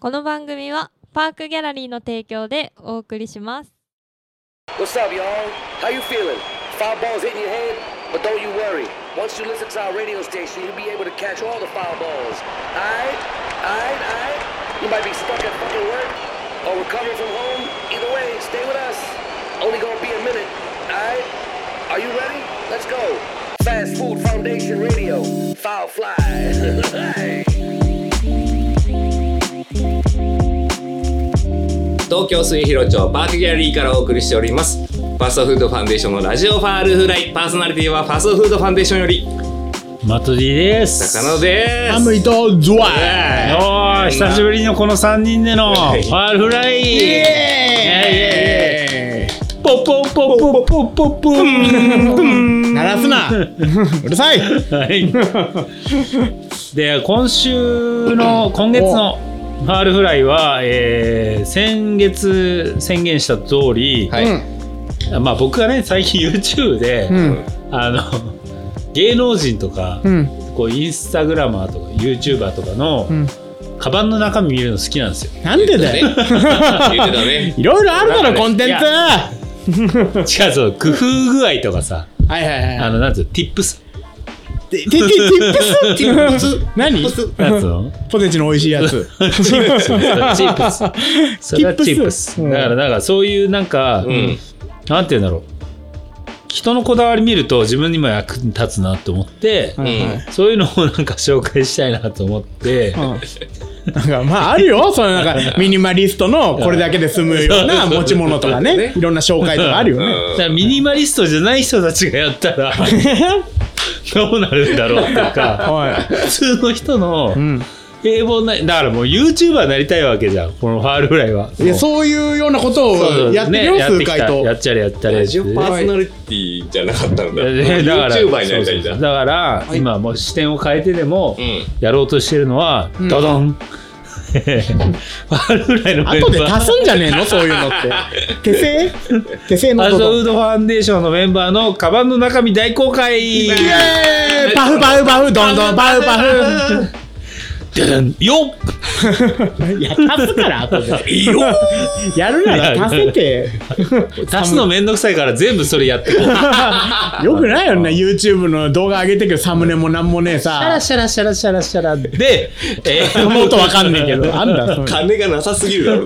この番組はパークギャラリーの提供でお送りします What's up, y'all? How you feeling? Foul balls hitting your head? But don't you worry. Once you listen to our radio station, you'll be able to catch all the foul balls. Alright? Alright? Alright? You might be stuck at fucking work or recovering from home. Either way, stay with us. Only gonna be a minute. Alright? Are you ready? Let's go. Fast Food Foundation Radio. Foul fly. 東京末広町パークギャラリーからお送りしております。ファストフードファンデーションのラジオファールフライ。パーソナリティはファストフードファンデーションより。マトディです。中野です。ハムイとズワイ。おー久しぶりのこの3人でのファールフライ。イエーイポッポッポッポッポッポッポン鳴らすなうるさいはい。で、今週の、今月のファールフライは、えー先月宣言した通り、はい、まあ僕がね、最近 YouTube で、うん。あの、芸能人とか、うん。こうインスタグラマーとか YouTuber とかの、ん。カバンの中身見るの好きなんですよ。なんでだよ。いろいろあるだろコンテンツ。違うそう工夫具合とかさ。いはいはい。あのなんつうの tips テテ tips tips 何なんつうのポテチの美味しいやつチップスチップスそれはチップスだからなんかそういうなんか、うんなんて言うんだろう人のこだわり見ると自分にも役に立つなと思って、はいはいそういうのをなんか紹介したいなと思って、うんなんかまああるよそのなんかミニマリストのこれだけで済むような持ち物とかねいろんな紹介とかあるよねだからミニマリストじゃない人たちがやったらどうなるんだろうとか は普通の人のいうん。平凡なだからもう YouTuber になりたいわけじゃんこのファールフライは。いやそう。いうようなことをやってるよ数回と。やっちゃれやったれラジオパーソナリティじゃなかったんだ。ねだから YouTuber になりたいん。そうそうそう。だだから、今もう視点を変えてでもうん。やろうとしてるのは、ドドンファールフライのメンバ後でー足すんじゃねえの？そういうのって。手製？手製のファこと。ストフードファンデーションのメンバーのカバンの中身大公開。イエーイ！パフパフパフ。どんどんパフパフドドンよっ。いや足すから後で。よっ。やるなら足せて。足すのめんどくさいから全部それやってこう。よくないよね YouTube の動画上げてくる。サムネもなんもねえシャラさシャラシャラシャラシャラ。で、えーもっとわかんねえけど。あんだ金がなさすぎるだろ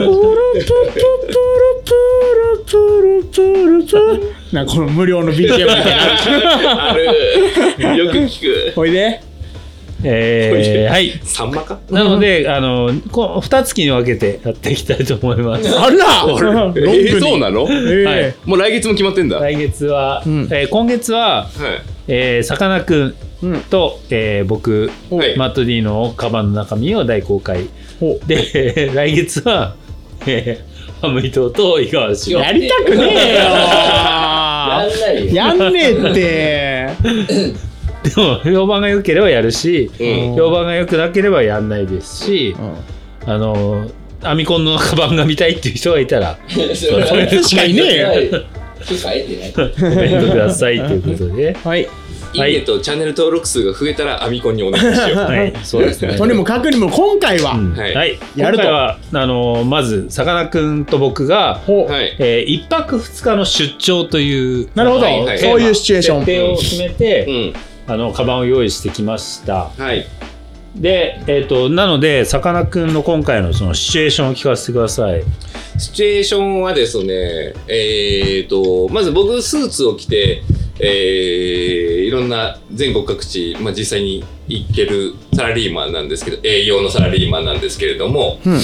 なこの無料の BGM みたいなある。よく聞く。ほいでえーはい。サンマか？なので、あのこう2月に分けてやっていきたいと思います。あら！ロえそうなの？えはい。もう来月も決まってんだ。はい来月は、ん。えー今月は、えーさかなクンと、えー僕、はいマット D のカバンの中身を大公開。ほで 来月は、えー、ハム伊藤と井川氏やりたくねえよ。やんねえって でも評判が良ければやるし、うん。評判が良くなければやんないですし、あのアミコンのカバンが見たいっていう人がいたらそいつしかいね。えよコメントくださいということで。はい。い。いねとチャンネル登録数が増えたらアミコンにお願いしようはい、そうですね。とにもかくにも今回は、はい。はい、やると。今回はあのまずさかなクンと僕が、ほう。はい。えー、一泊二日の出張というなるほど、はいはい。そういうシチュエーション。設定を決めて、うんあのカバンを用意してきました。はい。で、えー、となのでさかなクンの今回のそのシチュエーションを聞かせてください。シチュエーションはですね、えー、と、まず僕、スーツを着て、えーいろんな全国各地、まあ、実際に行けるサラリーマンなんですけど、営業のサラリーマンなんですけれども、うん。うん。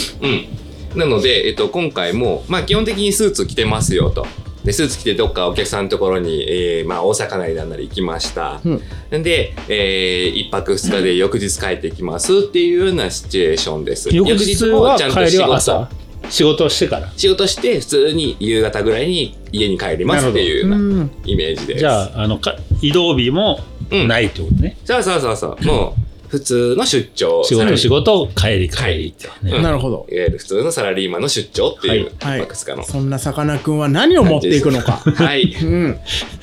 なので、えっと、今回も、まあ、基本的にスーツ着てますよと。でスーツ着てどっかお客さんのところに、えーまあ、大阪なりなんなり行きました。うんで、えー、一泊二日で翌日帰ってきますっていうようなシチュエーションです。翌日は帰り仕事は朝仕事をしてから仕事して普通に夕方ぐらいに家に帰りますっていうよううなんイメージです。じゃああのか移動日もうんないってことね、そうそうそうそう。もう普通の出張。仕事仕事。事帰り帰りってね、うんなるほど。いわゆる普通のサラリーマンの出張っていう、はい。いくつかの。そんなさかなクンは何を持っていくのか。はい。うん。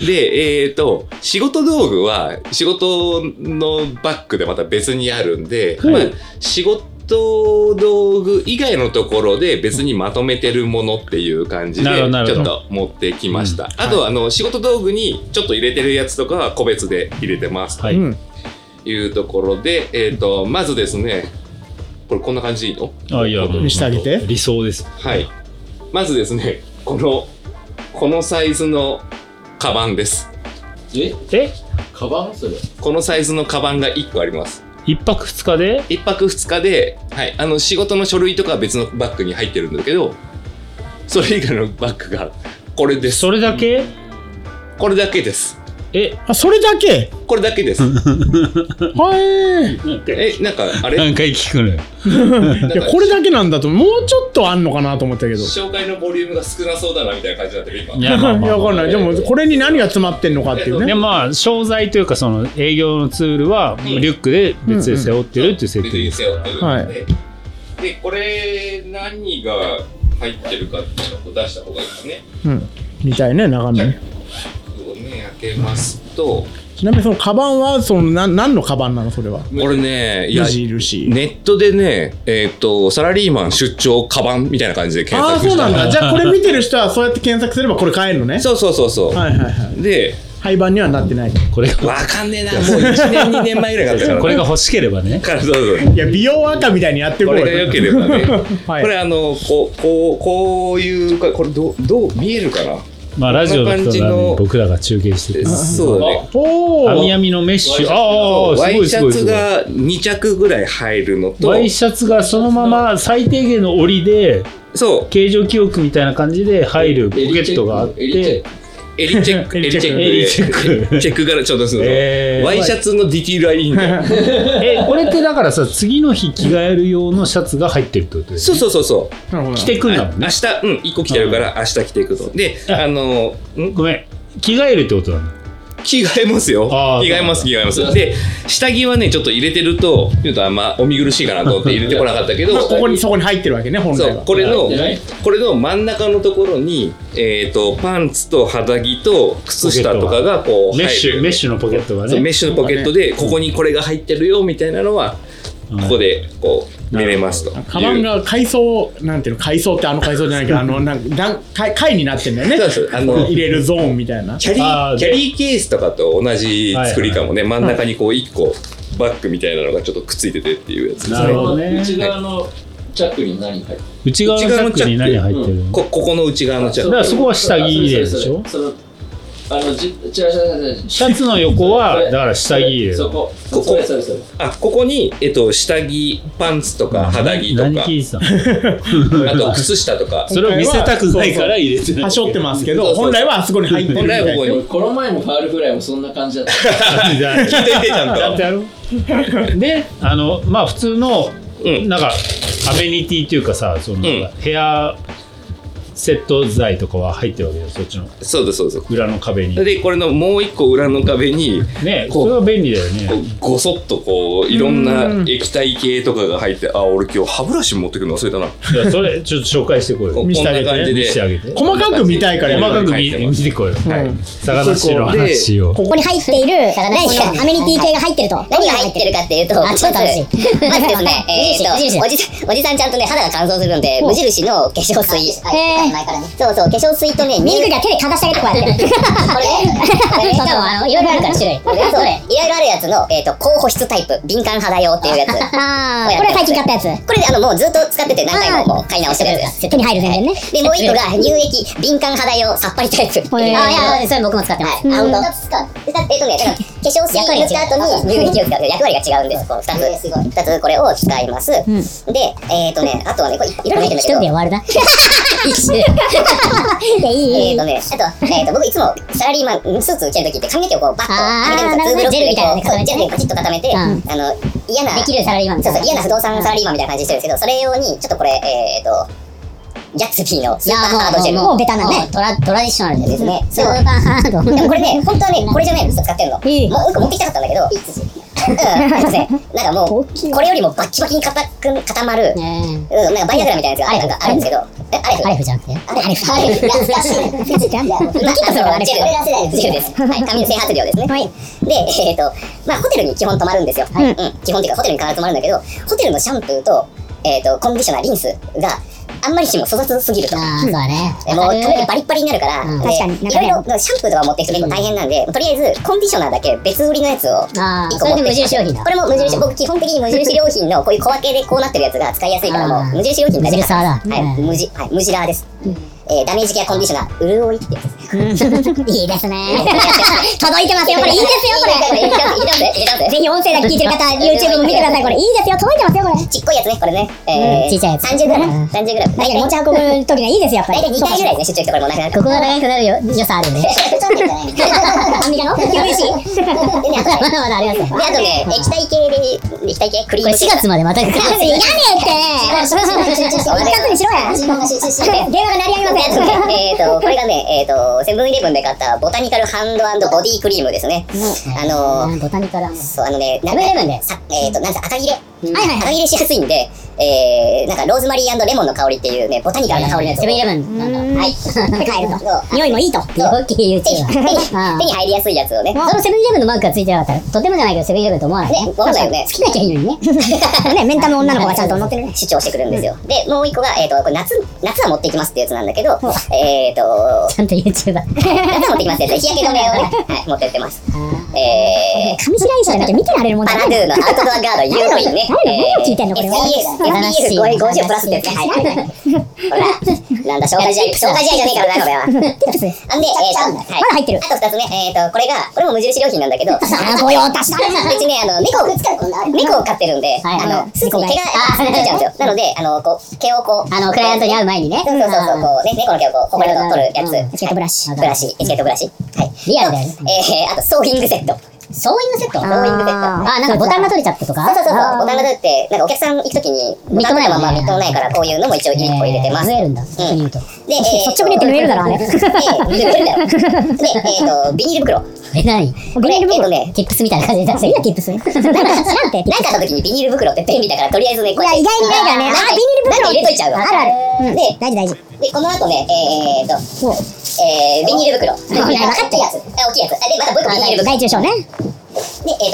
で、えっ、と、仕事道具は仕事のバッグでまた別にあるんで、ほうまあ、仕事事道具以外のところで別にまとめてるものっていう感じでちょっと持ってきました、あとはあの仕事道具にちょっと入れてるやつとかは個別で入れてますはい。いうところで、えっとまずですねこれこんな感じでいいの？あ、いや、見してあげて。理想です。はい。まずですねこのこのサイズのカバンです。え？え？カバン？それ。このサイズのカバンが1個あります。一泊二日で？一泊二日で、はい、あの仕事の書類とかは別のバッグに入ってるんだけどそれ以外のバッグがこれです。それだけ？これだけですえあ、それだけ？これだけです はい。えなんかあれ？何回聞くのよ。いや、これだけなんだと、もうちょっとあんのかなと思ったけど。い紹介のボリュームが少なそうだなみたいな感じになってる今いや、まあまあ や、わかんない。でも、これに何が詰まってんのかっていうね。でまあ商材というかその営業のツールはリュックで別で背負ってるっていう設定ですから、別に背負ってるんで、でこれ何が入ってるかっていうのを出した方がいいですねうん。みたいね、中身ね。そうね開けますとちなみにそのカバンは、その、な何のカバンなのそれは？これねいや無印。ネットでねえっ、とサラリーマン出張カバンみたいな感じで検ああ、索したそうなんだ。じゃあ、これ見てる人は、そうやって検索すれば、これ買えるのね。そうそうそうそう、はいはいはい。で廃盤にはなってない。これがわかんねえなもう1年2年前ぐらいだったからこれが欲しければねからそうそういや、美容赤みたいにやってこれが良ければね、はいこれあのこうこうこういうかこれどうどう見えるかな？まあラジオの人のは僕らが中継しててそうだねおお。網網のメッシ。ュああワすごいイシャツが2着ぐらい入るのと。ワイシャツがそのまま最低限の折りでそう。形状記憶みたいな感じで入るポケットがあっエリチェッてクエリチェック。エリチェック。エリチェック。チェック柄ちょっとするの、えー。ワイシャツのディティールはいいんだよえこれってだからさ次の日着替える用のシャツが入ってるってことですそうそうそうそう。着てくんだもんね。明日うん1個着てるから明日着ていくと。でああのん？ごめん。着替えるってことなの？着替えますよ。着替えます着替えます。で下着はねちょっと入れてるとちょっとあんまお見苦しいかなと思って 入れてこなかったけどまあここに、そこに入ってるわけね、本そう来は。これのこれの真ん中のところに、えー、とパンツと肌着と靴下とかがこうメッシュメッシュのポケットがね。そうメッシュのポケットでここにこれが入ってるよみたいなのはうん。ここでこう見れますと。いうカバンが階層、なんていうの、階層ってあの階層じゃないけど、あの、なんか、段階、階になってんだよね。そうそうあの入れるゾーンみたいな。キャリあーキャリーケースとかと同じ作りかもね、真ん中にこう1個バッグみたいなのがちょっとくっついててっていうやつ。なるほどね。内側のチャックに何入ってる内側のチャックに。何入ってるのこここの内側のチャック。だからそこは下着でしょ？それそれそれあのじ違う違う違うシャツの横はだから下着入れるそこここそれそれそれあここに、えっと、下着パンツとか肌着とか。何？聞いてたのあと靴下とかそれを見せたくないから入れてないはしょってますけど、本来はあそこに入ってる本来はここにこの前のファールフライもそんな感じだった聞いててちゃんとやってやろうであのまあ普通のうんなんかアメニティっていうかさその、んヘアセット材とかは入ってるわけよそっちのそうですそうです。裏の壁に。でこれのもう一個裏の壁にねそれは便利だよこねうごそっとこういろんな液体系とかが入ってあ俺今日歯ブラシ持ってくるの忘れたな。いやそれちょっと紹介してこいよ。見せてあげて。な感じで。見せてあげて。細かく見たいから細かく見見てこいよ、はい。魚しの話を。ここに入っている何かアメニティ系が入ってると。何が入ってるかっていうと、あちょっと楽しいまずで。すね、えー無印と、おじおじさんちゃんとね、肌が乾燥するんで、無印の化粧水。へーそうそう、化粧水とね、ミルクが手でかざしてあげてこうやって。これね、これね、そうそう、あの、いろいろあるから種類。そう、いろいろあるやつの、えっと、高保湿タイプ、敏感肌用っていうやつ。あー、これは最近買ったやつ。これであの、もうずっと使ってて何回ももう買い直してるやつ。手に入る全然ね。で、もう一個が乳液敏感肌用さっぱりタイプ。これ、あ、いや、それ僕も使ってます。はい、あ、うんほんと。えっとね、だから化粧水塗った後に乳液を使う。役割が違うんです。この二つ。二つこれを使います。で、えっとね、あとはね、これいろいろ入ってるんだ一けど。人で終わるな。一 周。で、い いえっとね、あと、えっと、僕いつもサラリーマンスーツ着るときって髪の毛をこうバッと上げてるんですよ。ジェルみたいなねこう固めてねジェルでパチッと固めて、うんあの、嫌な、できるサラリーマンみたいうなそそう、嫌な不動産サラリーマンみたいな感じにしてるんですけど、それ用に、ちょっとこれ、えっと、ギャッツビーのスーパーハードジェル。もう、ベタなね。トラ、トラディショナルですねスーパーハード。でもこれね、本当はね、これじゃないの、使ってるの。いいもう一個持ってきたかったんだけど、うん、すいません。なんかもう、これよりもバッキバキに固く固まる、ねうん、なんかバイアグラみたいなやつがなんかあるんですけど、え、アレフアレフじゃなくて？アレフ。アレフ。懐かしい。懐かしい。いや、今キットそれはアレフジェル。です。はい、紙の整髪料ですね。はいで、えっと、まあ、ホテルに基本泊まるんですよ。うん。基本っていうか、ホテルに必ず泊まるんだけど、ホテルのシャンプーと、えっ、と、コンディショナー、リンスがあんまりにも粗雑すぎると。ああ、そうだね。えもう髪の毛バリッバリになるから、確かに。いろいろシャンプーとか持っていくと結構大変なんで、とりあえずコンディショナーだけ別売りのやつをああ、1それで無個持ってきて。印良品だ。これも無印、僕基本的に無印良品のこういう小分けでこうなってるやつが使いやすいからもう無印良品だけ無印サーだ。はい、うん。無地、はい、無地ラーです。えーダメージケアコンディショナー、潤いってやつです。いいですね。届いてますよ、これ。いいですよ、これ。ぜひ音声だけ聞いてる方、YouTube も見てください。これいいですよ、届いてますよ、これ。ちっこいやつね、これね。えー、うんちっちゃいやつ30グラム。うん30グラム。大体持ち運ぶ時にはいいですよ、やっぱり。大体2回ぐらいね、出張行くとこれもうなくなる。ここが長くなるよ、良さあるよね。アンミカの ?QVC? でね、あとねまだまだありますよ。で、あとね、液体系で、液体系クリーこれム系4月までまた。いらねえって 一括にしろや電話が鳴りやみません。えっと、これがね、えっと、セブンイレブンで買ったボタニカルハンドボディクリームですね。あのー、ボタニカル。そう、あのね、セブンイレブンでさえっと、なんです赤切れ。はいはいはい赤切れしやすいんで、えー、なんかローズマリーレモンの香りっていうね、ボタニカルな香りのやつを。セブンイレブンなんだ。はい。買えると。匂いもいいと。そう大きい手に YouTuber。手に入りやすいやつをね。そのセブンイレブンのマークがついてなかったら、とてもじゃないけどセブンイレブンと思わない？ねわかんないよね好きな人いいのにね。ね、メンタの女の子がちゃんと乗ってるね。主張してくるんですよ。で、もう一個が、えっ、と、これ夏、夏は持っていきますってやつなんだけど、えっ、と、ちゃんと YouTuber。夏は持ってきますやつ。日焼け止めをね、はい、持ってってます。えー、上白石じゃなくて見てられるもんじパラドゥのアウトドアガード UV ね。誰の何を聞いてんのこれは。SPF、SPF50 プラスってやつね。はい。ほら、なんだ、紹介試合、紹介試合じゃねえからな、これは。なんで、えー。まだ入ってる。あと二つね、えっ、と、これが、これも無印良品なんだけど、ああ、御用達だ別にね、あの、猫を、猫を飼ってるんで、はい。あの、スーツに毛があついちゃうんですよ。なので、あの、こう、毛をこう、あの、クライアントに会う前にね。そうそうそう。こうね、猫の毛をこう、ほこりを取るやつ。うん。エチケットブラシ。はい。ブラシ、エチケットブラシ。はい。リアルだよね。えー、あと、ソーイングセット。ソーイングセット？ソーイングセット。あ、なんかボタンが取れちゃったとか？そうそうそうそう、ボタンがで出って、なんかお客さん行くときに、ボタンのままみっともないから、こういうのも一応1個入れてます。増え るんだ、うと。で、えー率直に言って縫えるだろ、あれ。えるだろ。で、えっと、ビニール袋。え、何ビニール袋ね tips みたいな感じで出して。いいや、 tips。なんか知らんて、なんかあった時にビニール袋って便利だから、とりあえずね、こうやって。いや意外にないからねあビニール袋なんか入れといちゃうわ。あるあるうんで、大事大事。で、この後ね、えーっと、えー、ビニール袋。分かったやつ。あ、大きいやつ。あで、またもう一個ビニール袋。大中小ね。で、えーっ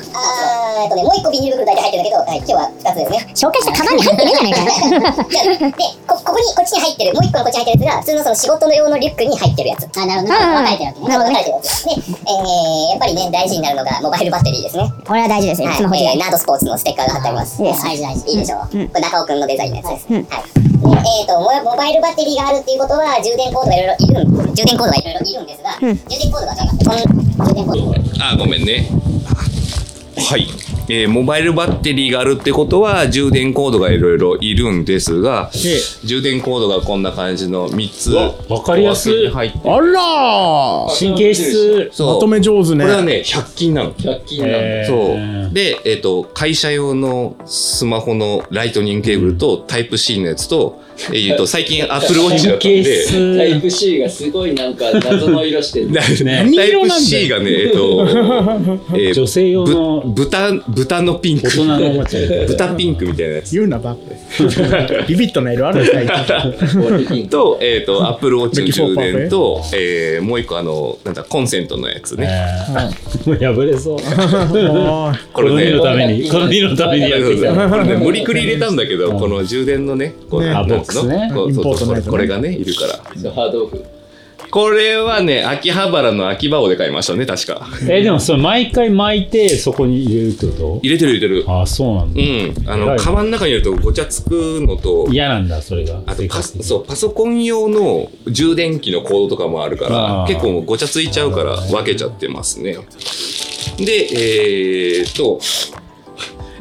と、あっとね、もう一個ビニール袋大体入ってるんだけど、はい、今日は二つですね。紹介したカバンに入ってねえじゃねえかよ。で、こ、ここに、こっちに入ってる、もう一個のこっちに入ってるやつが、普通のその仕事の用のリュックに入ってるやつ。あ、なるほど。分かれてるわけね。てるやつ。で、えー、やっぱりね、大事になるのが、モバイルバッテリーですね。これは大事ですよ。はい、スマホ時代えー。ナードスポーツのステッカーが貼ってあります。いいですはい、大事。いいでしょう。うんこれ中尾くんのデザインのやつです。はい。で、えっ、とモ、モバイルバッテリーがあるっていうことは、充電コードがいろいろいるん、充電コードがいろいろいるんですが、充電コードが違って、この充電コード。あ、ごめんね。はい。えーモバイルバッテリーがあるってことは充電コードがいろいろいるんですが、充電コードがこんな感じの3つわわかりやすい。あらー。神経質。まとめ上手ね。これはね100均なの。100均なんだ。え。ーそう。で、えっ、と、会社用のスマホのライトニングケーブルとタイプ C のやつと、えー、と最近 Apple Watch だったんで、質。タイプ C がすごいなんか謎の色してる。な ねタイプ C がね、えっ、と、えー女性用の。ぶ豚、豚のピンク。大人のおもちゃで豚ピンクみたいなやつ。言うなば ビビットな色ある最近と、えっ、と、の充ベキフォーパー電と、えーもう一個あの、なんだ、コンセントのやつね。えーもう破れそう。これねこの日の、ために、この日のためにやってきた。これね、無理くり入れたんだけど、この充電のね、この？ねボックスねこれがね、いるから。そうハードオフ。これはね、秋葉原の秋葉王で買いましたね、確か。えーでもそれ毎回巻いてそこに入れるってこ入れてる入れてると。ああ、そうなんだ。うん。あの、カバンの中に入れるとごちゃつくのと、嫌なんだ、それが。あとパそうパソコン用の充電器のコードとかもあるかあーら結構ごちゃついちゃうから分けちゃってますねでえー、っと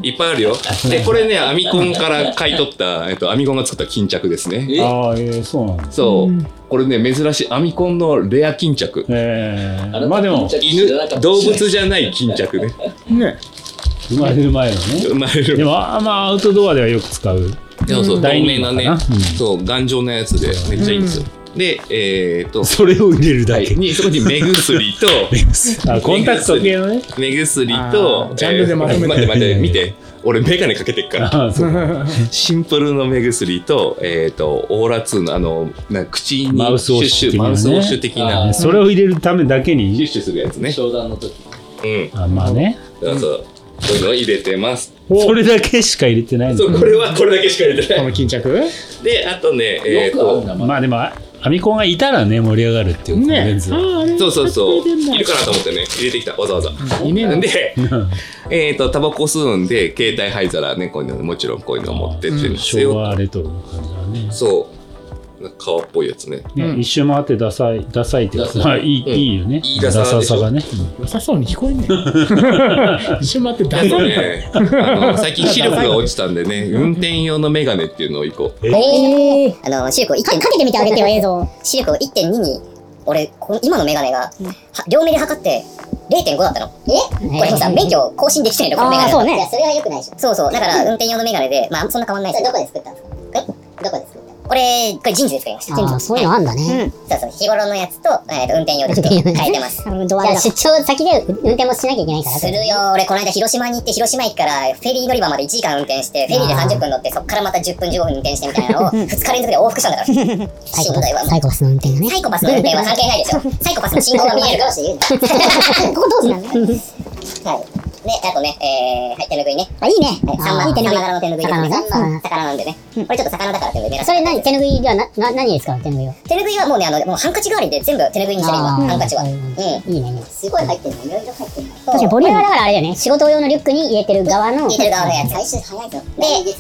いっぱいあるよ。でこれねアミコンから買い取った、えっと、アミコンが作った巾着ですね。え？ああ、えー、そうなんだ。そう。これね珍しい。アミコンのレア巾着。えー、まあでも、巾着犬動物じゃない巾着ね。ね。生まれる前のね。生まれるでも、あまあ、アウトドアではよく使う。そうそう透大明なねうん。そう頑丈なやつでめっちゃいいんですよでえー、っとそれを入れるだけ。にそこに目薬と あ、コンタクト系のね。目薬あとージャンルでまとめてえー待って待って見て俺眼鏡かけてっから。シンプルの目薬とえっ、とオーラ2のあのな口にマウスウォッシュ的なねマウスウォッシュ的なあそれを入れるためだけシュッに。シュするやつね商談の時。うんあまあね。そうそうういうのを入れてます。それだけしか入れてないのそう、これはこれだけしか入れてない。この巾着で、あとね、えっ、と、まあでもアアミコンがいたらね盛り上がるっていうコンテンそうそうそう、いるかなと思ってね、入れてきた、わざわざ。いね。えので、えっと、タバコ吸うんで、携帯灰皿ね、こういうの、もちろんこういうの持ってってるんです昭よ。和レトロの感じだね。そう。革っぽいやつね。ね、一周回ってダサい、ダサいっていうか、まあいい、うんいいよね。いいダサさでしょ？がね。良さそうに聞こえんねん 一瞬待ってあ出さとね、あの最近視力が落ちたんでね、運転用のメガネっていうのを一個。えー、あの、視力を1.2。かけてみてあげてよ、映像。視力を1.2に、俺、この今のメガネが、は両目で測って、0.5だったの。え？これもさ、免許更新できてないの、このメガネ。そうね。いや、それは良くないでしょ。そうそう。だから、運転用のメガネで、まあ、そんな変わんないですどこで作ったんです？かえ？どこで作ったこれ、これ人事で作りました。人事。そういうのあんだね。そうそう。日頃のやつと、えっと、運転用でちょっと変えてます。じゃあ出張先で運転もしなきゃいけないから。するよ。俺、この間広島に行って、広島駅からフェリー乗り場まで1時間運転して、フェリーで30分乗って、そっからまた10分15分運転してみたいなのを、2日連続で往復したんだから。しんどいわ。サイコパスの運転がね。サイコパスの運転は関係ないでしょ。サイコパスの信号が見えるから。ここどうしてなんだはい。で、あとね、えー、はい、手ぬぐいね。あ、いいね。サンマ、いい手ぬぐい。魚の手ぬぐいですね。魚なんでね。これちょっと魚だからっていうので、それ何？手ぬぐいではな、な、何ですか？手ぬぐいは。手ぬぐいはもうね、あの、もうハンカチ代わりで全部手ぬぐいにしてる今、ハンカチは。うん。いいね、いいね。すごい入ってるの。いろいろ入ってるの。確かにボリュームだからあれだよね。仕事用のリュックに入れてる側の。入れてる側のやつ。最終早いぞ。で、で、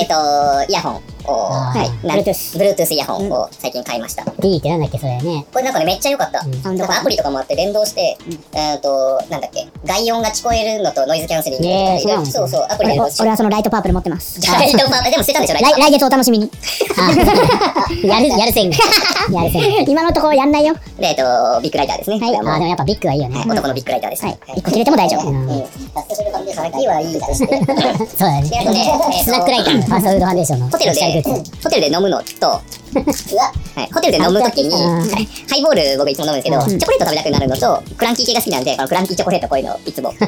えーと、イヤホンを、はい、Bluetooth。Bluetooth イヤホンを最近買いました。D ってなんだっけそれね。これなんかね、めっちゃ良かった。なんかアプリとかもあって連動して、えっと、なんだっけ、外音が聞こえるのとノイズキャンセリングえーそうそうそう、アプリで。俺はそのライトパープル持ってます。ライトパープルでも捨てたんでしょ、ライト来来月お楽しみに。やる、やるせんが。やるせん。今のところやんないよ。で、えっと、ビッグライターですね。はい。あ、でもやっぱビッグはいいよね。男のビッグライターです。はい。一個切れても大丈夫。うん。ファストフードファンデーションだけはいいとして。そうだね。スナックライター、ファーストフードファンデーションの。ホテルで ホテルで飲むのと、はい、ホテルで飲むときに、ハイボール僕いつも飲むんですけど、チョコレート食べたくなるのと、クランキー系が好きなんで、このクランキーチョコレートこういうのいつも。はい、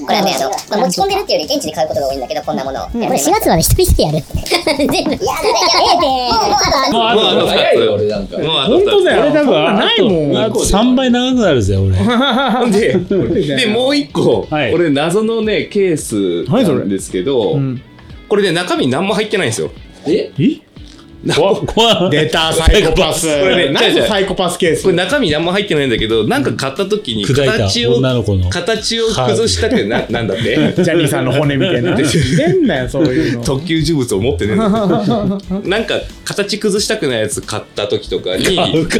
これはね、あの、まあ持ち込んでるっていうより現地で買うことが多いんだけど、こんなものを。これ4月まで一人してやる。全部。いや、だって、もうあと早いよ、2俺なんかつ。。もうあと2本当だよ俺多分あないもんあと3倍長くなるぜ俺つ。で、で、もう一個、はいこれ謎のね、ケースなんですけど、んこれね、中身何も入ってないんですよ。え怖怖 出たサイコパス。これね何サイコパスケース。これ中身何も入ってないんだけど、なんか買った時に形を、女の子の形を崩したくな、なんだって？ジャニーさんの骨みたいな。出んなよそういうの。特級呪物を持ってねえんだよなんか形崩したくないやつ買った時とかに入れ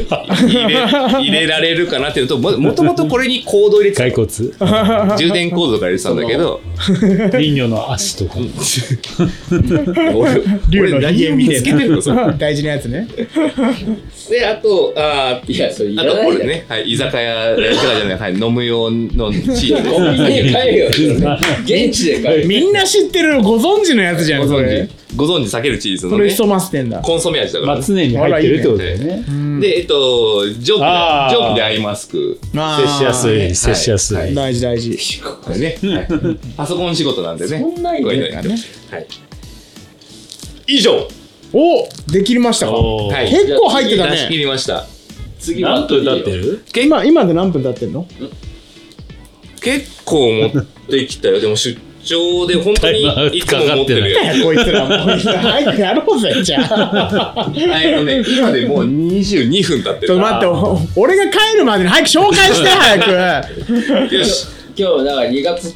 入れられるかなっていうのとももともとこれにコード入れてた。骸骨。の充電コードとか入れてたんだけど。林業の足とか。俺俺何を見つけてるの？それ 大事なやつね。であとあいや、それいあらないよ。とこれね、はい、居酒屋居酒屋じゃない、はい、飲む用のチーズ。コンビニで買えよ。現地で買えよ。みんな知ってるご存知のやつじゃごんそれ。存知。ご存知避けるチーズのね。それ潜ませてんだ。コンソメ味だからね、まあ常に入ってるってことだよね。でえっと蒸気であー。蒸気でアイマスク。あー。接しやすい接しやすい、はい。大事大事。これね、はい。パソコン仕事なんでね。そんないいね。はい。以上。おできましたか？おーはい。結構入ってた出し切ねりました。次何分経ってる？今今で何分経ってんの？結構持ってきたよ。でも出張で本当にいつも持ってるよ。こいつらもう早くやろうぜじゃあえっとね、今でもう22分経ってる。ちょっと待ってお俺が帰るまでに早く紹介して早く よし。今日、だから2月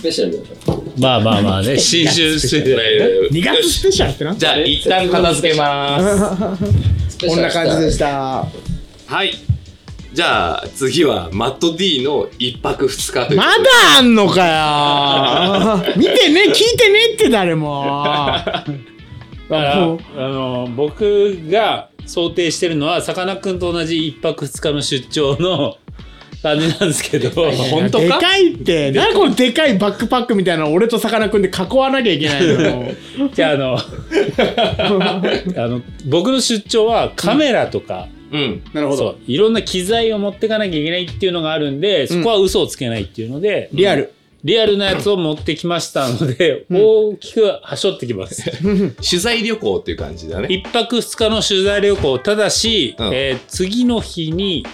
スペシャルだから。まあまあまあね 新春スペシャル2月スペシャルってなじゃあ、一旦片付けます。こんな感じでしたはい。じゃあ、次はマット D の一泊二日というま。だあんのかよ 見てね聞いてねって誰もだからあの僕が想定してるのはさかなクンと同じ一泊二日の出張の感じなんですけど。本当か？でかいって。何このでかいバックパックみたいなの俺とさかなクンで囲わなきゃいけないの。よ じゃああの あの僕の出張はカメラとか、うん。なるほそう。いろんな機材を持ってかなきゃいけないっていうのがあるんでそこは嘘をつけないっていうので、リアル。リアルなやつを持ってきましたので、大きくはしょってきます。取材旅行っていう感じだね。一泊二日の取材旅行、ただし、うん。えー次の日に、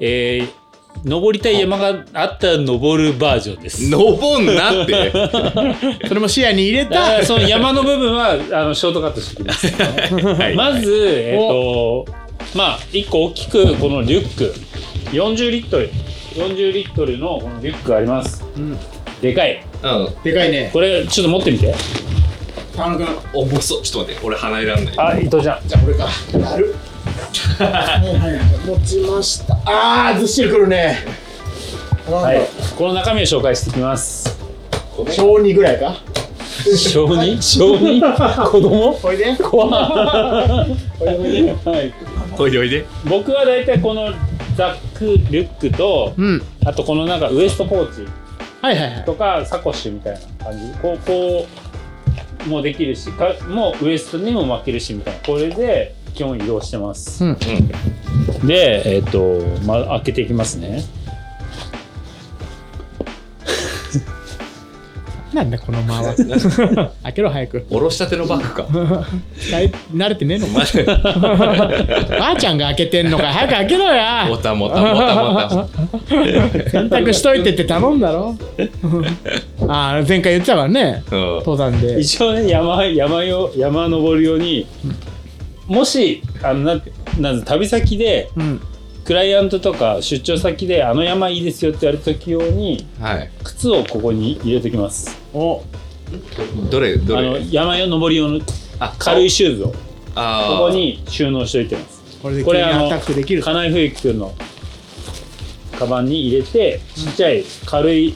えー登りたい山があったら登るバージョンです。登んなって。それも視野に入れだかたらその山の部分はあのショートカットしてきます。はいまず、えっ、と、まあ、一個大きくこのリュック、40リットル、40リットルのこのリュックがあります。でかい。うん。でかいねこれ、ちょっと持ってみて。田野君重そう。ちょっと待って、俺離れらんない。あ、伊藤ちゃん。じゃあ俺かやる持ちました。あーずっしりくるね。はい。この中身を紹介していきます。小2ぐらいか？小児小児子供？おいで。怖はい。おいでおいで。僕は大体このザックリュックと、うん。あとこのなんかウエストポーチ。はいはいはい。とかサコッシュみたいな感じ。こうこうもできるしかもうウエストにも巻けるしみたいな。これで基本移動してます、うん。でえっ、と、ま、開けていきますね。なんだこの間は。開けろ早く。おろしたてのバッグか。慣れてねえのか。マジで。ばあちゃんが開けてんのか。早く開けろや。もたもたもたもた。洗濯しといてって頼んだろ。ああ前回言ってたからね。うん。登山で。一応ね山山よ山登るようにもしあのなんてなんて旅先でうん。クライアントとか出張先であの山いいですよって言われた時用にはい。靴をここに入れときます。お。どれどあのれ山用登り用のあ軽いシューズをここに収納しておいてます。これでこれあの急にアタックできる金井冬樹君のカバンに入れてちっちゃい軽い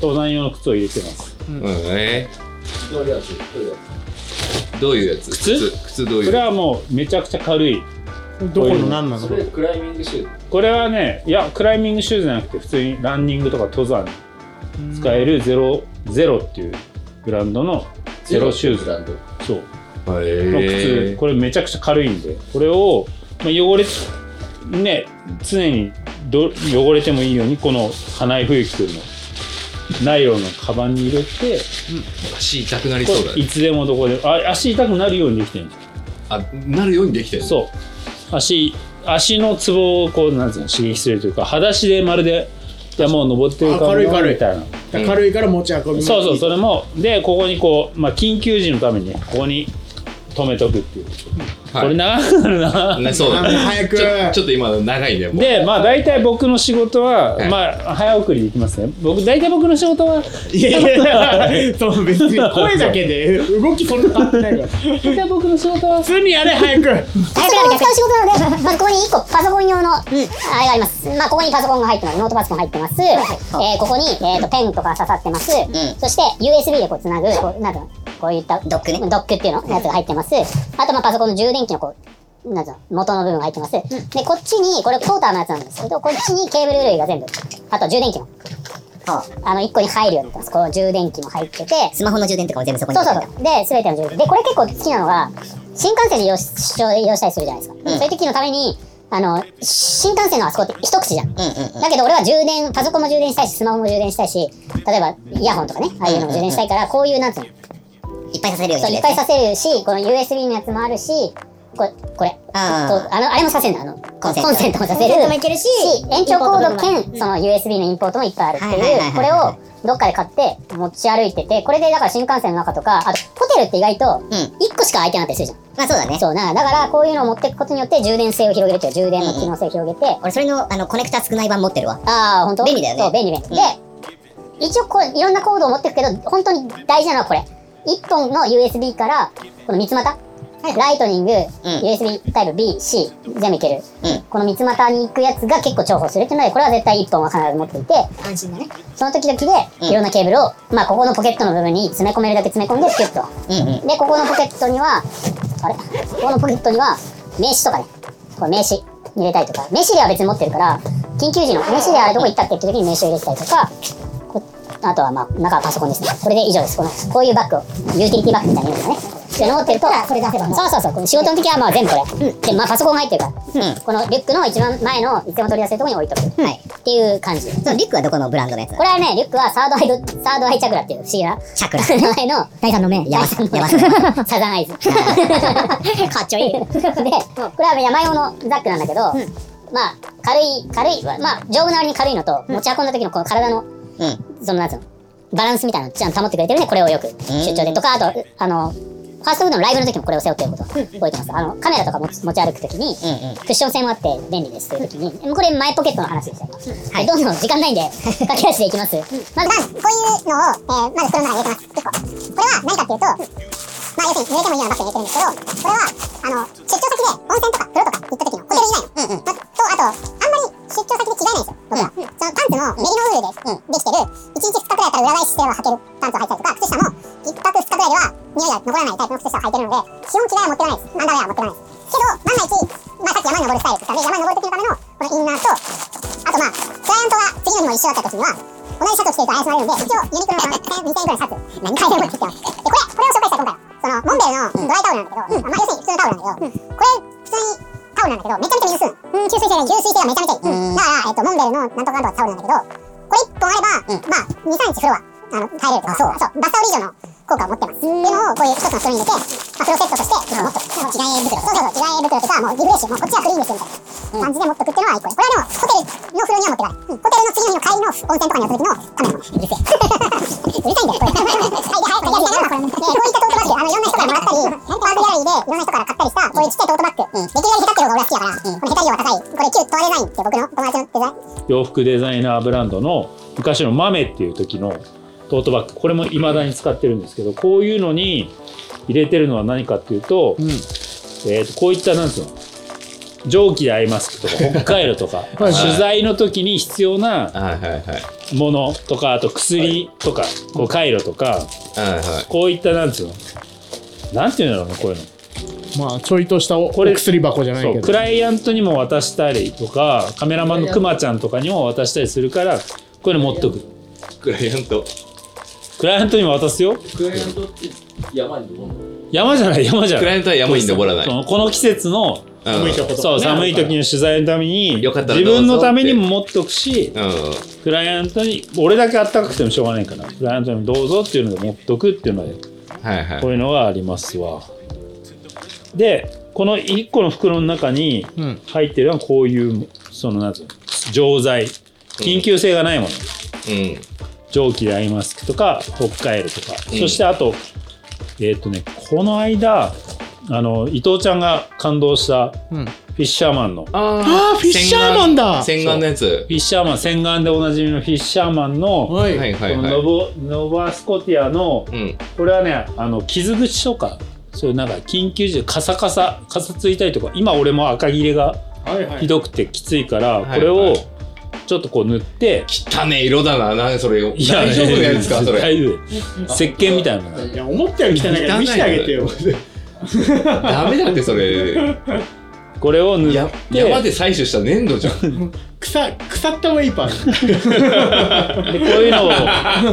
登山用の靴を入れてます。うん。えーどういうやつ？靴？靴？靴どういう？これはもうめちゃくちゃ軽い。どこの？何なの？それクライミングシューズ。これはねいやクライミングシューズじゃなくて普通にランニングとか登山に使えるゼロゼロっていうブランドのゼロシューズ。ブランド。そう。のへ靴これめちゃくちゃ軽いんで。これを、まあ、汚れね常にど汚れてもいいようにこの花井冬樹君のナイロンのカバンに入れて足痛くなりこそうだね。れいつでもどこであ足痛くなるようにできてるんですあなるようにできてるそう。足足のツボをこうなんつうの刺激するというか裸足でまるで山を登ってるかあ軽い軽い。みたいな。軽いから持ち運びもそうそうそれもでここにこう、まあ、緊急時のためにねここに止めとくっていう、はいこれ長くなるな。なそうだね。早く。ちょちょっと今長いねでまあ大体僕の仕事は、はい。まあ早送りでいきますね。僕大体僕の仕事はいやいやいや そう別に。声だけで動きそんな変わってないから。大体僕の仕事は普通にやれ早く。早くやる使う仕事なので、まずここに1個パソコン用の、あれがあります。まあ、ここにパソコンが入ってます。ノートパソコン入ってます。えーここに、えーと、ペンとか刺さってます。そして、USB でこうつなぐ、こうなんかこういったドックね。ドックっていうのやつが入ってます。あと、まあ、パソコンの充電器のこう、なんつうの元の部分が入ってます。で、こっちに、これポーターのやつなんですけど、こっちにケーブル類が全部、あと充電器も。あの、1個に入るようになってます。この充電器も入ってて、スマホの充電とかも全部そこにそうそうそう。で、すべての充電。で、これ結構好きなのが、新幹線で移動し出張で移動したりするじゃないですか。そういう時のために、あの、新幹線のあそこって一口じゃん。だけど俺は充電、パソコンも充電したいし、スマホも充電したいし、例えばイヤホンとかね、ああいうのも充電したいから、こういう、なんつうの、いっぱいさせるようにするやついっぱいさせるし、この USB のやつもあるし、これ、これ。ああ。の、あれもさせるの、あの、コンセント。コンセントもさせる。コンセントもいけるし延長コード兼その USB のインポートもいっぱいあるっていう、これをどっかで買って持ち歩いてて、これでだから新幹線の中とか、あと、ホテルって意外と、1個しか空いてなかったりするじゃん。まあそうだね。そうな、だからこういうのを持っていくことによって充電性を広げるっていう、充電の機能性を広げて、俺それのあのコネクタ少ない版持ってるわ。ああ、本当？便利だよね。そう、便利便利。で、一応こう、いろんなコードを持っていくけど、本当に大事なのはこれ。1本の USB から、この三つ股。ライトニング、USB タイプ B、C、全部いける。この三つ股に行くやつが結構重宝するっていうので、これは絶対1本は必ず持っていて、安心だね。その時々で、いろんなケーブルを、まあ、ここのポケットの部分に詰め込めるだけ詰め込んで、ピュッと。で、ここのポケットには、あれ？ここのポケットには、名刺とかね、これ名刺入れたりとか、名刺入れは別に持ってるから、緊急時の名刺入れあれどこ行ったっけって時に名刺を入れてたりとか、こあとはまあ、中はパソコンですね。これで以上です。この、こういうバッグを、ユーティリティバッグみたいなのね。そういうの持ってると、これ出せばそうそうそう。この仕事の時はまあ全部これ。で、まあパソコンが入ってるから、このリュックの一番前のいつでも取り出せるところに置いとく。はいっていう感じ。そのリュックはどこのブランドのやつこれはね、リュックはサードアイド、サードアイチャクラっていう不思議な。チャクラ名前の。第三の目山第山三のサザンアイズ。かっちょいい。で、これは山用のザックなんだけど、まあ、軽い軽いまあ丈夫な割に軽いのと持ち運んだ時のこの体のそのなんつうのバランスみたいなのをちゃんと保ってくれてるんでこれをよく出張でとかあとあのファーストフードのライブの時もこれを背負ってることを覚えてます。あの、カメラとか持ち持ち歩くときに、クッション性もあって便利ですというときに、これ前ポケットの話でしたよ。はい、どんどん時間ないんで、駆け足でいきます。まず、こういうのを、えーまず袋の中に入れてます。1個。これは何かっていうと、まあ、要するに濡れてもいいようなバッグに入れてるんですけど、これは、あの、出張先で温泉とか風呂とか行った時のホテル以内の、まと、あと、あんまり出張先で着替えないんですよ、僕ら。そのパンツもメリノウールでできてる、1日2日くらいだったら裏返ししては履けるパンツを履いたりとか、靴下も1泊2日くらいでは匂いが残らないタイプの靴下を履いてるので、基本着替えは持ってないです。アンダーウェアは持ってないです。けど、万が一、まあさっき山に登るスタイルって言ったんで、山に登る時のためのこのインナーと、あとまあ、クライアントが次の日も一緒だった時には、同じシャツを着てると怪しまれるんで、一応ユニクロの1000、2000円くらいのシャツ、何回でも持ってます。で、これ、これを紹介したい今回は。その、モンベルのドライタオルなんだけど、まあ要するに普通のタオルなんだけど、これ、普通にタオルなんだけど、めちゃめちゃ水吸うの。吸水性がいい。吸水性がめちゃめちゃいい。だから、えっと、モンベルのなんとかなんとかタオルなんだけど、これ1本あれば、まあ、2、3日風呂は、あの、耐えれるとか、そう、そう、バスタオル以上の効果を持ってます。っていうのを、こういう一つの袋に入れて、まあ、風呂セットとして、持っとく。着替え袋。そうそうそう、着替え袋とか、もうリフレッシュ、もうこっちはクリーンですよ、みたいな感じで持っとくっていうのは一個で。これはでも、ホテルの風呂には持ってかない。ホテルの次の日の帰りの温泉とかに寄った時のカメラも。うるせえ。うるさいん。だよ、これ。はい、で、はい、はい、はい、こういったトートバッグ、あの、いろん。な人からもらったり、パークギャラリーでいろん。な人から買ったりした、こういうちっちゃいトートバッグ。できるだけ下手ってる方が俺は好きだから、この下手量が高い。これ、旧トアデザインって僕の友達のデザイン。洋服デザイナーブランドの昔のマメっていう時のトートバッグこれも未だに使ってるんですけどこういうのに入れてるのは何かっていうと,、えーとこういったなんつうの蒸気でアイマスクとか 北海道とか 取材の時に必要なはいはいはい。ものとかあと薬とかこうカイロとかはいはい。こういったなんつうのなんていうんだろうねこういうのまあちょいとしたおこれお薬箱じゃないけどそうクライアントにも渡したりとかカメラマンのくまちゃんとかにも渡したりするからこういうの持っとくクライアント。クライアントにも渡すよ。クライアントって山に登るの？山じゃない山じゃない。クライアントは山に登らない。この季節のうん。寒いとことかそうね寒い時の取材のためによかったら自どうぞ。分のためにも持っとくしうん。クライアントに俺だけあったかくてもしょうがないからクライアントにどうぞっていうので持っとくっていうのではいはい。こう。いうのがありますわ。でこの1個の袋の中にうん。入ってるのはこういうそのなんつうの錠剤。緊急性がないもの、うん。蒸気でアイマスクとか北海道とか、うん。そしてあとえっ、とねこの間あの伊藤ちゃんが感動したうん。フィッシャーマンの、フあーフィッシャーマンだ。洗顔のやつ。ィッシャーマン洗顔でおなじみのフィッシャーマンの、はい。はいはいこのノはい。ボノバスコティアのうん。これはねあの傷口とかそういうなんか緊急時でカサカサカサついたりとか今俺も赤切れがはいはひどくてきついから、はいこれをはいちょっとこう塗って、汚ね色だな。何それ。大丈夫なやつか、それ。大丈夫石鹸みたいなのいや思ったより汚いから見せてあげてよダメだって、それ。これを塗ってや山で採取した粘土じゃん。腐腐ったウェイパーでこういうのを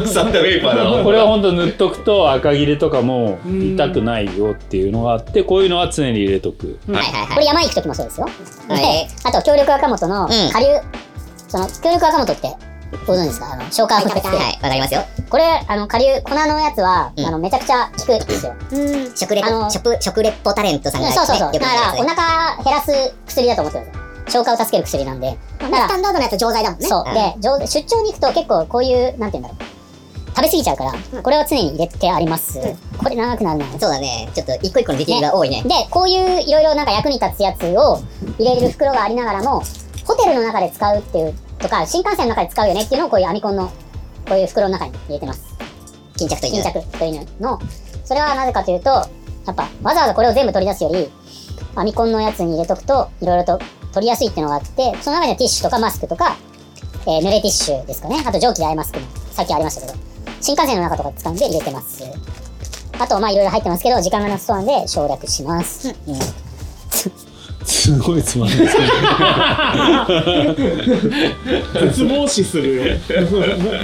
腐ったペーパーだわ。これは本当塗っとくと赤切れとかも痛くないよっていうのがあってこういうのは常に入れとくはいはいはい。これ山行く時もそうですよ。ではい、あと協力赤本のん下流、その協力赤本ってご存知ですか？あの消化不はい、わかりますよ。これ、あの、下流、粉のやつは、うんあの、めちゃくちゃ効くんですよ。食レあのポ、食、食レポタレントさんが、ね、そうそうそう。だよくから、お言うやつね腹減らす薬だと思ってください。消化を助ける薬なんで。だから、スタンダードのやつ錠剤だもんね。そう。で、錠出張に行くと結構こういう、なんて言うんだろう。食べ過ぎちゃうから、これを常に入れてあります。これ長くなるな。そうだね。ちょっと一個一個のディテールが多いね。で、こういういろいろなんか役に立つやつを入れる袋がありながらも、ホテルの中で使うっていう、とか、新幹線の中で使うよねっていうのをこういうアミコンの、こういう袋の中に入れてます。巾着という巾着というの。それはなぜかというと、やっぱわざわざこれを全部取り出すより、ファミコンのやつに入れとくと、いろいろと取りやすいっていうのがあって、その中にはティッシュとかマスクとか、えー濡れティッシュですかね。あと蒸気でアイマスクも、さっきありましたけど、新幹線の中とか使うんで入れてます。あと、まあいろいろ入ってますけど、時間がなさそうなんで省略します。うんすごいつまんないですね。絶望死するよ。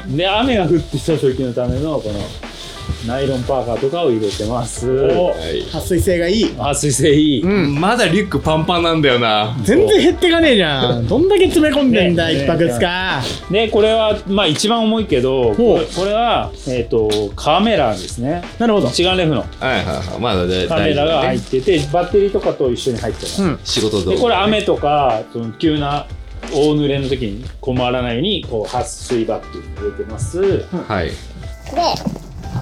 で 雨が降ってきた時のためのこのナイロンパーカーとかを入れてます。撥水性がいい。あ水性いい、うんまだリュックパンパンなんだよな。全然減ってかねえじゃん。どんだけ詰め込んでんだね一泊二日。でこれはまあ一番重いけどこれはえっ、とカメラですね。なるほど。一眼レフの。はいはいはい。まカメラが入ってて、バッテリーとかと一緒に入ってます、仕事でこれ雨とかその急な大濡れの時に困らないようにこう撥水バッグに入れてます、はい。で、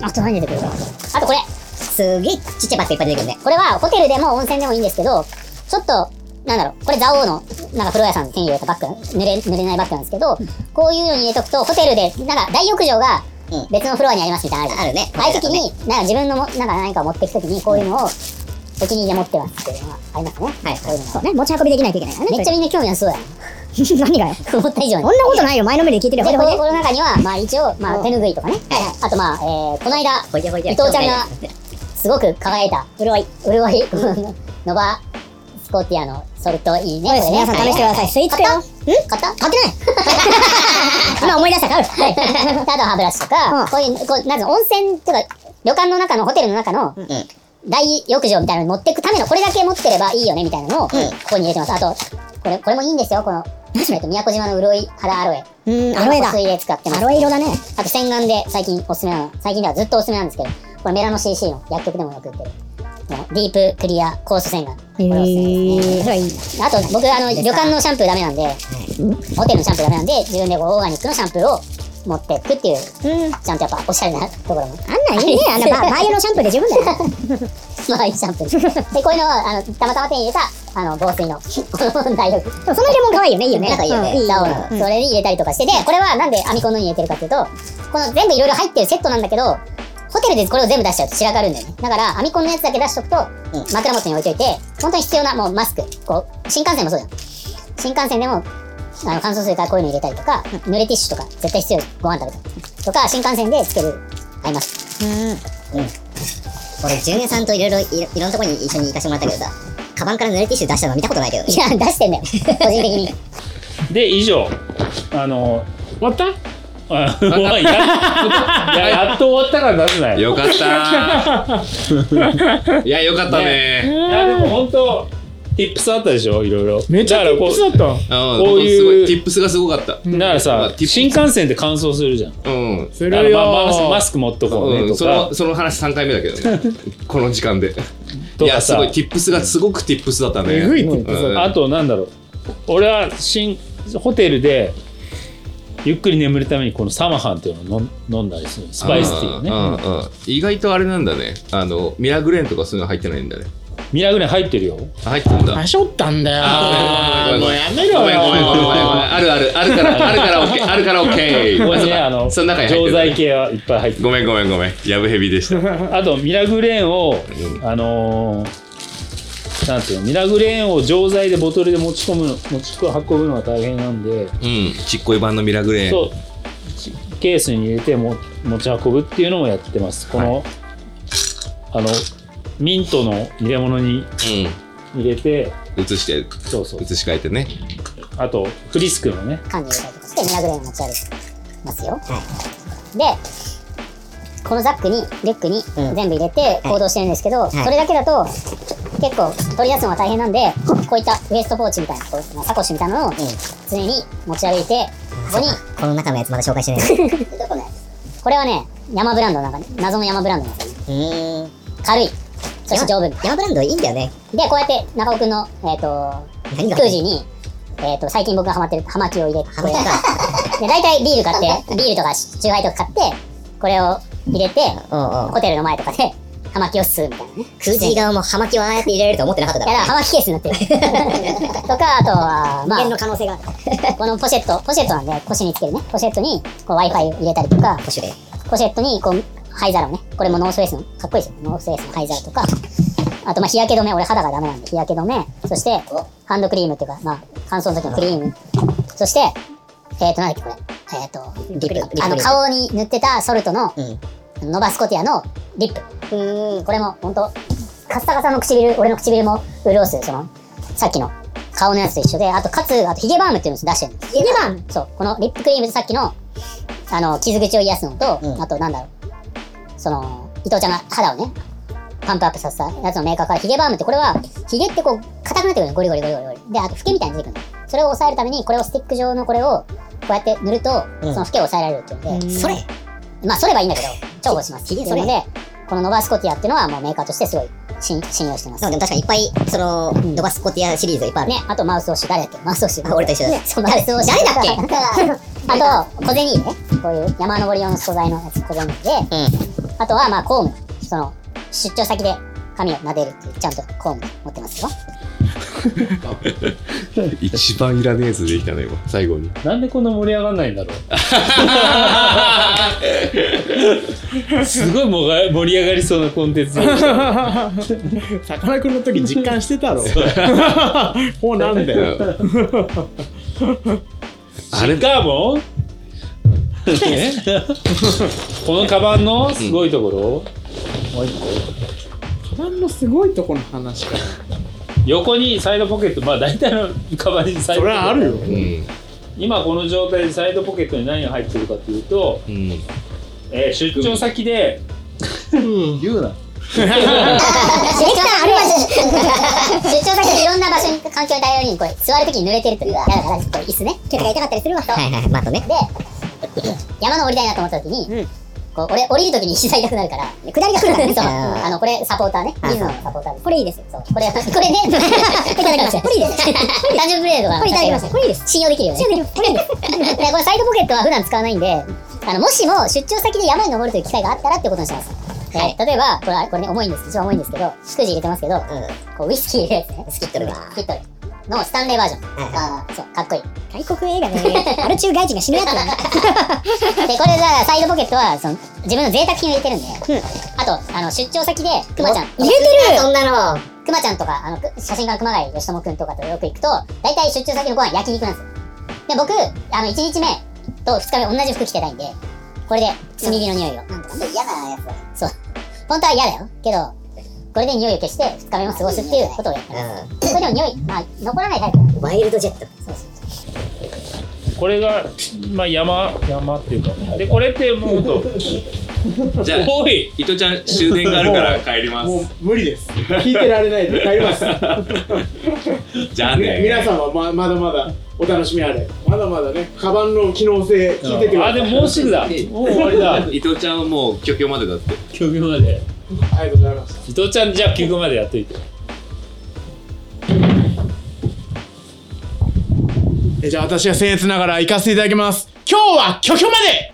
あと何出てくるかなあとこれ。すげえちっちゃいバッグいっぱい出てくるね。これはホテルでも温泉でもいいんですけど、ちょっと、なんだろう、これ蔵王の、なんか風呂屋さんに手に入れたバッグ、濡れ、濡れないバッグなんですけど、こういうのに入れとくと、ホテルで、なんか大浴場が別のフロアにありますみたいなのあるねああいう時に、なんか自分のも、なんか何かを持っていく時に、こういうのを、お気に入りで持ってますっていうのがありますね。はい、こういうのが。ね、持ち運びできないといけないからね。めっちゃみんな興味なさそうや何がよ。な。思った以上に。そんなことないよ。前のめりで聞いてるよ。で、この中には、まあ一応、まあ手ぬぐいとかね。あとまあ、えー、この間、ほいでほいで伊藤ちゃんが、すごく輝いた、潤い、潤い、ノバスコティアのソルトいいね。そうです。皆さん試してください。スイーツペア。ん？買った？買ってない 今思い出した買う。はい。あと歯ブラシとうんか、こういう、こう、なん温泉っていうか、旅館の中の、ホテルの中の、大浴場みたいなのに持っていくための、これだけ持ってればいいよね、みたいなのを、ここに入れてます。あと、これ、これもいいんですよ、この、えっと、宮古島の潤い肌アロエ。うん、アロエだ保。水で使ってます。アロエ色だね。あと洗顔で最近おすすめなの、最近ではずっとおすすめなんですけど、これメラノ CC の薬局でもよく売ってる。このディープクリアコース洗顔。こへれおすすめですね。ー。それはいい。あと僕あの旅館のシャンプーダメなんで、ホテルのシャンプーダメなんで、自分でこうオーガニックのシャンプーを持っていくっていう、うん。ちゃんとやっぱおしゃれなところも。あんなんいいね。あの、ババイオのシャンプーで十分だよ。まあいいシャンプー。で、こうい うのをあのたまたま手に入れた、あの、防水の大浴。でもその入れ物可愛いよね。いいよね。なんかいいよね。うんダオの。それに入れたりとかして、で、これはなんでアミコンのに入れてるかっていうと、この全部いろいろ入ってるセットなんだけど、ホテルでこれを全部出しちゃうと散らかるんだよね。だから、アミコンのやつだけ出しとくと、枕元に置いといて、本当に必要なもうマスク。こう、新幹線もそうじゃん。新幹線でも、あの乾燥するからこういうの入れたりとか、濡れティッシュとか絶対必要よご飯食べたりとか、新幹線でつけるアイマス俺、ジュニアさんといろいろいろいろんなとこに一緒に行かせてもらったけどさ、カバンから濡れティッシュ出したの見たことないけど。ク。いや、出してんだよ。個人的に。で以上。あの終わった？あもうやいややっと終わったから出すなよ。よかった。いや、よかったね。いやでも本当 tips あったでしょ？いろいろ。めっちゃだからこうティップスだった。うん、こういうすごい。ティップスがすごかった。だからまあさ tips 新幹線で乾燥するじゃん。うん。するよだからまあマスマスク持っとこうねうん、とか。そのその話3回目だけどね。この時間で。いやすごいティップスがすごくティップスだったね。えぐいティップスだった。うん。あとなんだろう。俺は新ホテルでゆっくり眠るためにこのサマハンっていうのを飲ん飲んだりするスパイスティーをね。うんうんうん。意外とあれなんだね。あのミラグレーンとかそういうの入ってないんだねミラグレン入ってるよ。あ入ってるんだ。はしょったんだよ。あーごめんごめん。もうやめろよ。ごめんごめんごめんごめんごめん。あるある。あるから あるからオッケーあるからオッケーここにねあのその中に入って錠る剤系はいっぱい入ってる。ごめんごめんごめん。やぶヘビでした。あとミラグレーンを、うんあのーなんていうのミラグレーンを錠剤でボトルで持ち込むの持ち運ぶのが大変なんで、うん。ちっこい版のミラグレーン。そう。ちケースに入れても持ち運ぶっていうのもやってます。この、あのミントの入れ物に入れてうん移してそうそう。移し替えてね。あとフリスクのね。缶に入れたりとかして、ミラグレーンを持ち歩いてますよ。で、このザックに、リュックに全部入れて行動してるんですけど、それだけだと結構取り出すのが大変なんで、こういったウエストポーチみたいな、こうサコッシュみたいなのを常に持ち歩いて、ここに、この中のやつまだ紹介してない。どこのやつこれはね、山ブランドの中で、謎の山ブランドなんですよ。軽い。そして丈夫。ヤマブランドいいんだよね。で、こうやって中尾くんの、えっ、と、何が？空時に、えっ、と、最近僕がハマってる葉巻を入れて、で、大体ビール買って、ビールとかチューハイとか買って、これを入れて、うんうん。ホテルの前とかで、葉巻を吸うみたいなね。空時側も葉巻をああやって入れられると思ってなかったいや、から。だから葉巻ケースになってる。とか、あとは、まあ、可能性がある。このポシェット、ポシェットなんで腰につけるね。ポシェットにこう Wi-Fi を入れたりとか。ポシェットにこう灰皿をね、これもノースフェイスの、かっこいいですよ。ノースフェイスの灰皿とか、あとまあ日焼け止め、俺肌がダメなんで日焼け止め、そしてハンドクリームっていうか、まあ乾燥の時のクリーム、そして、えっ、ー、と、なんだっけこれ。えっ、ー、と、リップあの顔に塗ってたソルトのうん。ノバスコティアのリップ。これも本当カッサカサの唇、俺の唇も潤す、その、さっきの顔のやつと一緒で、あとかつ、あとヒゲバームっていうのを出してるんです。ヒゲバームそう。このリップクリームとさっきの、あの、傷口を癒すのと、うんあとなんだろう。その、伊藤ちゃんが肌をね、パンプアップさせたやつのメーカーからヒゲバームってこれは、ヒゲってこう、硬くなってくるの。ゴリゴリゴリゴリゴリ。で、あと、フケみたいに出てくるの。それを抑えるために、これをスティック状のこれを、こうやって塗ると、うん。そのフケを抑えられるっていうので、それ。まあ、そればいいんだけど、重宝します。ひげっていうので、このノバスコティアっていうのはもうメーカーとしてすごい信信用してます。でも確かにいっぱい、その、ドバスコティアシリーズいっぱいある。ねあとマウスウォッシュ誰だっけ？マウスウォッシュ。俺と一緒だ。そうマウスウォッシュ。誰だっけ？あと小銭ね。こういう山登り用の素材のやつ小銭入れで、あとはまあ公務その出張先で髪を撫でるっていうちゃんと公務持ってますよ。一番いらねえやつできたね今最後に。なんでこんな盛り上がんないんだろう。すごいもが盛り上がりそうなコンテンツ さかなクンの時実感してたろ。もうなんだよ。あれかも？え？このカバンのすごいところ、もう一個。カバンのすごいとこの話か。横にサイドポケットまあ大体のカバンにサイドポケット。それはあるよ。うん。今この状態でサイドポケットに何が入ってるかっていうと、うん。えー出張先で、言うな。できたらあるわ出張先でいろんな場所に環境に対応にこれ座るときに濡れてると嫌だからこれ椅子ね手が痛かったりするわはいはいはい、まとね。で山の降りたいなと思った時に、こう俺降りる時に膝痛くなるから下りが来るからねそう。あのこれサポーターね。リズムのサポーターです。これいいですよそうこれ これねいただきますこれいいです誕生日プレゼントがこれいただきますこれいいです信用できるよね信用できるこれいいですでこれサイドポケットは普段使わないんであのもしも出張先で山に登るという機会があったらってことにしますえー例えばこれこれね重いんです一番重いんですけどスクジ入れてますけど、こうウイスキー入れるやつねスキットルが。スキットルのスタンレーバージョン、あーそうかっこいい。外国映画で アル中外人が死ぬやつだね。でこれじゃあサイドポケットはその自分の贅沢品を入れてるんで、あとあの出張先でくまちゃん。入れてるそんなの。くまちゃんとかあのく写真家の熊谷義友くんとかとよく行くと大体出張先のご飯焼肉なんですよ。で僕あの1日目と2日目同じ服着てないんでこれで炭火の匂いを、嫌なやつだ。そう。本当は嫌だよ。けどこれで匂いを消して2日目も過ごすっていうことをやってます、これでも匂いまあ残らないタイプワイルドジェット。そうそうこれが、まあ、山山っていうか。でこれってもうと。じゃあおい。伊藤ちゃん終電があるから帰ります。もう無理です。聞いてられないで帰ります。じゃあね。皆さんはままだまだお楽しみあれ。まだまだねカバンの機能性聞いててください。あでももうすぐだ。もう終わりだ。伊藤ちゃんはもう漁協までだって。曲までありがとうございます。伊藤ちゃんじゃあ曲までやっといて。えじゃあ私は僭越ながら行かせていただきます。今日は虚虚まで